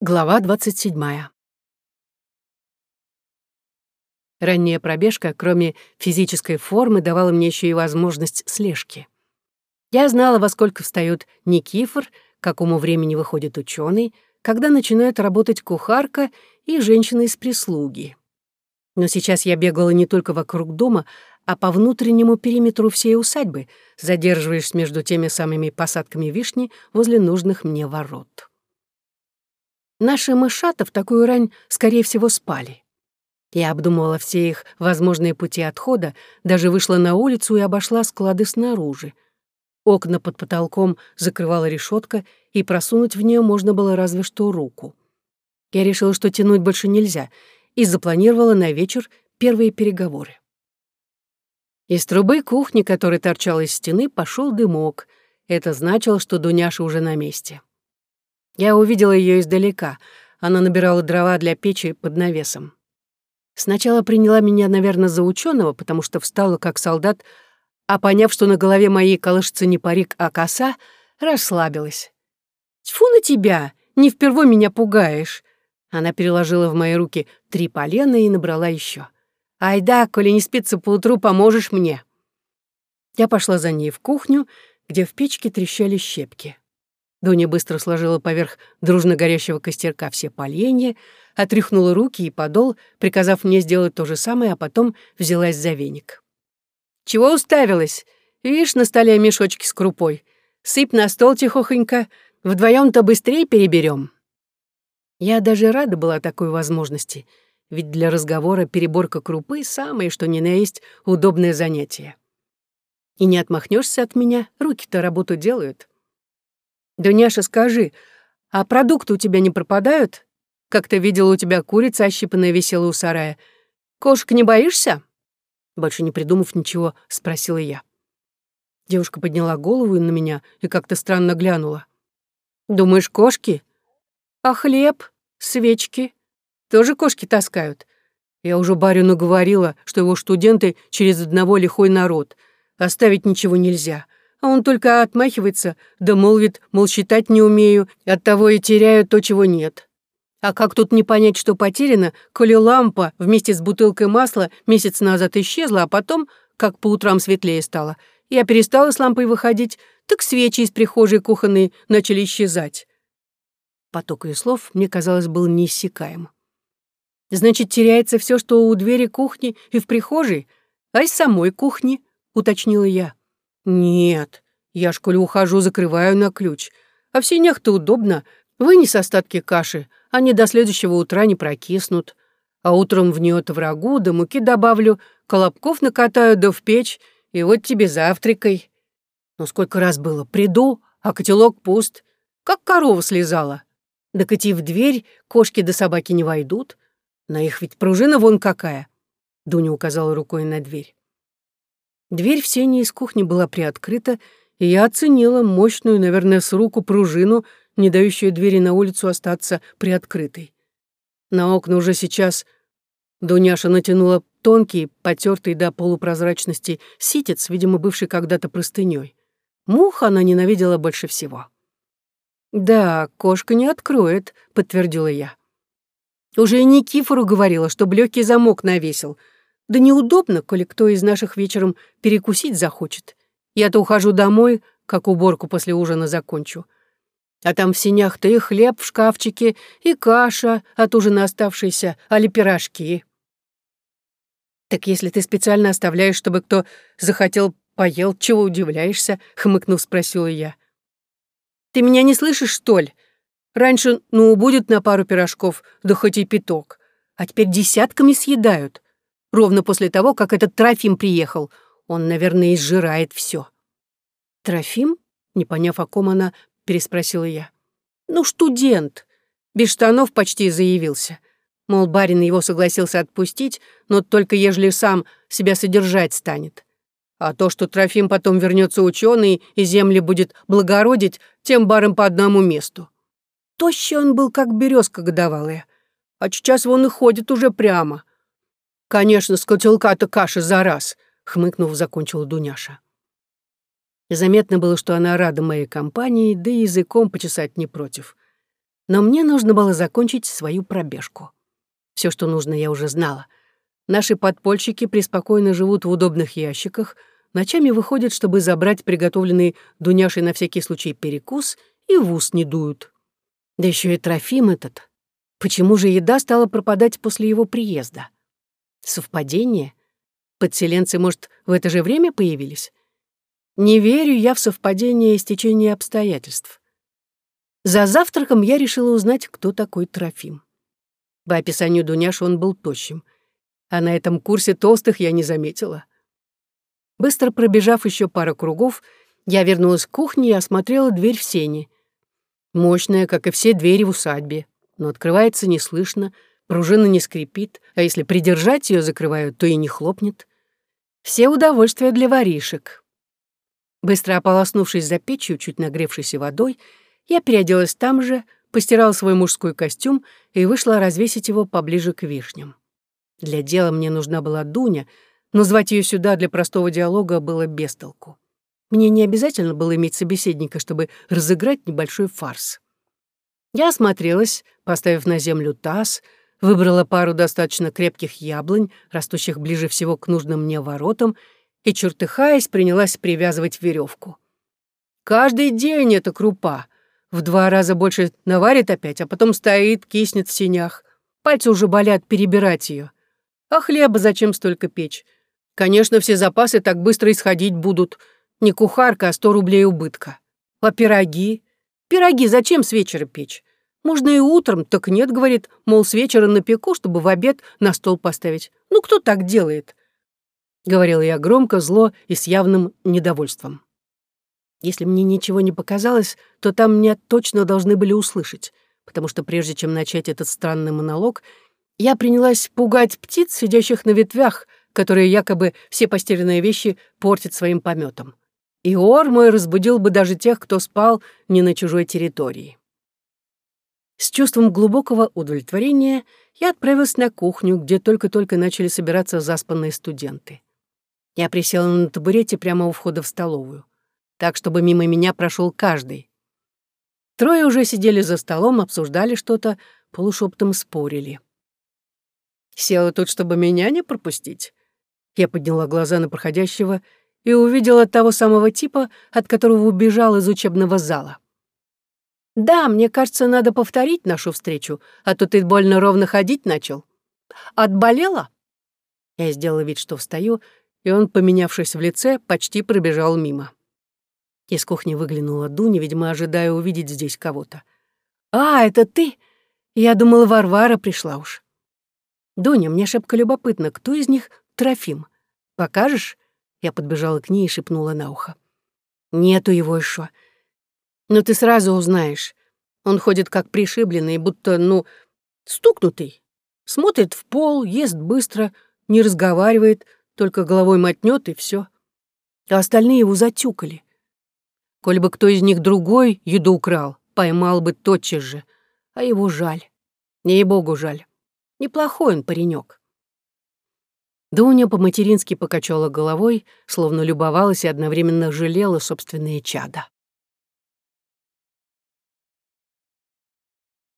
Глава 27. Ранняя пробежка, кроме физической формы, давала мне еще и возможность слежки. Я знала, во сколько встает Никифор, какому времени выходит ученый, когда начинает работать кухарка и женщина из прислуги. Но сейчас я бегала не только вокруг дома, а по внутреннему периметру всей усадьбы, задерживаясь между теми самыми посадками вишни возле нужных мне ворот. Наши мышата в такую рань, скорее всего, спали. Я обдумывала все их возможные пути отхода, даже вышла на улицу и обошла склады снаружи. Окна под потолком закрывала решетка, и просунуть в нее можно было разве что руку. Я решила, что тянуть больше нельзя, и запланировала на вечер первые переговоры. Из трубы кухни, которая торчала из стены, пошел дымок. Это значило, что Дуняша уже на месте. Я увидела ее издалека. Она набирала дрова для печи под навесом. Сначала приняла меня, наверное, за ученого, потому что встала как солдат, а поняв, что на голове моей колышется не парик, а коса, расслабилась. «Тьфу на тебя! Не впервой меня пугаешь!» Она переложила в мои руки три полена и набрала еще. «Ай да, коли не спится поутру, поможешь мне!» Я пошла за ней в кухню, где в печке трещали щепки. Дуня быстро сложила поверх дружно горящего костерка все поленья, отряхнула руки и подол, приказав мне сделать то же самое, а потом взялась за веник. «Чего уставилась? Видишь, на столе мешочки с крупой. Сыпь на стол тихохонько, вдвоем то быстрее переберем. Я даже рада была такой возможности, ведь для разговора переборка крупы — самое, что ни на есть, удобное занятие. И не отмахнешься от меня, руки-то работу делают. «Дуняша, скажи, а продукты у тебя не пропадают? Как-то видела у тебя курица ощипанная висела у сарая. Кошек не боишься?» Больше не придумав ничего, спросила я. Девушка подняла голову на меня и как-то странно глянула. «Думаешь, кошки? А хлеб, свечки? Тоже кошки таскают? Я уже барину говорила, что его студенты через одного лихой народ. Оставить ничего нельзя а он только отмахивается, да молвит, мол, считать не умею, оттого и теряю то, чего нет. А как тут не понять, что потеряно, коли лампа вместе с бутылкой масла месяц назад исчезла, а потом, как по утрам светлее стало, я перестала с лампой выходить, так свечи из прихожей кухонной начали исчезать. Поток ее слов, мне казалось, был неиссякаем. «Значит, теряется все, что у двери кухни и в прихожей, а из самой кухни», — уточнила я. «Нет, я ж, коли ухожу, закрываю на ключ. А в синях-то удобно. Вынес остатки каши, они до следующего утра не прокиснут. А утром в нее-то врагу, да муки добавлю, колобков накатаю, да в печь, и вот тебе завтракай. Но сколько раз было, приду, а котелок пуст, как корова слезала. Да коти в дверь, кошки да собаки не войдут. На их ведь пружина вон какая. Дуня указала рукой на дверь. Дверь в сене из кухни была приоткрыта, и я оценила мощную, наверное, с руку пружину, не дающую двери на улицу остаться приоткрытой. На окна уже сейчас Дуняша натянула тонкий, потертый до полупрозрачности ситец, видимо, бывший когда-то простыней. Мух она ненавидела больше всего. «Да, кошка не откроет», — подтвердила я. Уже и Никифору говорила, что легкий замок навесил — да неудобно, коли кто из наших вечером перекусить захочет. Я-то ухожу домой, как уборку после ужина закончу. А там в синях-то и хлеб в шкафчике, и каша от ужина оставшаяся, али пирожки. Так если ты специально оставляешь, чтобы кто захотел поел, чего удивляешься? Хмыкнув, спросила я. Ты меня не слышишь, что ли? Раньше, ну, будет на пару пирожков, да хоть и пяток. А теперь десятками съедают ровно после того, как этот Трофим приехал. Он, наверное, изжирает все. «Трофим?» — не поняв, о ком она, переспросила я. «Ну, студент. Без штанов почти заявился. Мол, барин его согласился отпустить, но только ежели сам себя содержать станет. А то, что Трофим потом вернется ученый и земли будет благородить, тем баром по одному месту. Тощий он был, как березка годовалая. А сейчас вон и ходит уже прямо. «Конечно, с котелка-то каши за раз», — хмыкнув, закончила Дуняша. Заметно было, что она рада моей компании, да и языком почесать не против. Но мне нужно было закончить свою пробежку. Все, что нужно, я уже знала. Наши подпольщики преспокойно живут в удобных ящиках, ночами выходят, чтобы забрать приготовленный Дуняшей на всякий случай перекус, и в ус не дуют. Да еще и Трофим этот. Почему же еда стала пропадать после его приезда? Совпадение? Подселенцы, может, в это же время появились? Не верю я в совпадение и стечение обстоятельств. За завтраком я решила узнать, кто такой Трофим. По описанию Дуняши он был тощим, а на этом курсе толстых я не заметила. Быстро пробежав еще пару кругов, я вернулась к кухне и осмотрела дверь в сене. Мощная, как и все двери в усадьбе, но открывается неслышно, пружина не скрипит, а если придержать ее закрывают, то и не хлопнет. Все удовольствия для воришек. Быстро ополоснувшись за печью, чуть нагревшейся водой, я переоделась там же, постирала свой мужской костюм и вышла развесить его поближе к вишням. Для дела мне нужна была Дуня, но звать ее сюда для простого диалога было бестолку. Мне не обязательно было иметь собеседника, чтобы разыграть небольшой фарс. Я осмотрелась, поставив на землю таз, выбрала пару достаточно крепких яблонь, растущих ближе всего к нужным мне воротам, и, чертыхаясь, принялась привязывать веревку. Каждый день эта крупа — в два раза больше наварит опять, а потом стоит, киснет в синях. Пальцы уже болят перебирать ее. А хлеба зачем столько печь? Конечно, все запасы так быстро исходить будут. Не кухарка, а сто рублей убытка. А пироги? Пироги зачем с вечера печь? Можно и утром, так нет, говорит, мол, с вечера напеку, чтобы в обед на стол поставить. Ну, кто так делает? Говорила я громко, зло и с явным недовольством. Если мне ничего не показалось, то там меня точно должны были услышать, потому что прежде чем начать этот странный монолог, я принялась пугать птиц, сидящих на ветвях, которые якобы все постеленные вещи портят своим пометом. И ор мой разбудил бы даже тех, кто спал не на чужой территории. С чувством глубокого удовлетворения я отправилась на кухню, где только-только начали собираться заспанные студенты. Я присела на табурете прямо у входа в столовую так, чтобы мимо меня прошел каждый. Трое уже сидели за столом, обсуждали что-то, полушептом спорили. Села тут, чтобы меня не пропустить. Я подняла глаза на проходящего и увидела того самого типа, от которого убежал из учебного зала. «Да, мне кажется, надо повторить нашу встречу, а то ты больно ровно ходить начал. Отболела?» Я сделала вид, что встаю, и он, поменявшись в лице, почти пробежал мимо. Из кухни выглянула Дуня, видимо, ожидая увидеть здесь кого-то. «А, это ты? Я думала, Варвара пришла уж». «Дуня, мне шибко любопытно, кто из них Трофим? Покажешь?» Я подбежала к ней и шепнула на ухо. «Нету его еще. Но ты сразу узнаешь. Он ходит как пришибленный, будто, ну, стукнутый. Смотрит в пол, ест быстро, не разговаривает, только головой мотнет и все. А остальные его затюкали. Коль бы кто из них другой еду украл, поймал бы тотчас же. А его жаль. Ей-богу жаль. Неплохой он паренек. Дуня по-матерински покачала головой, словно любовалась и одновременно жалела собственные чада.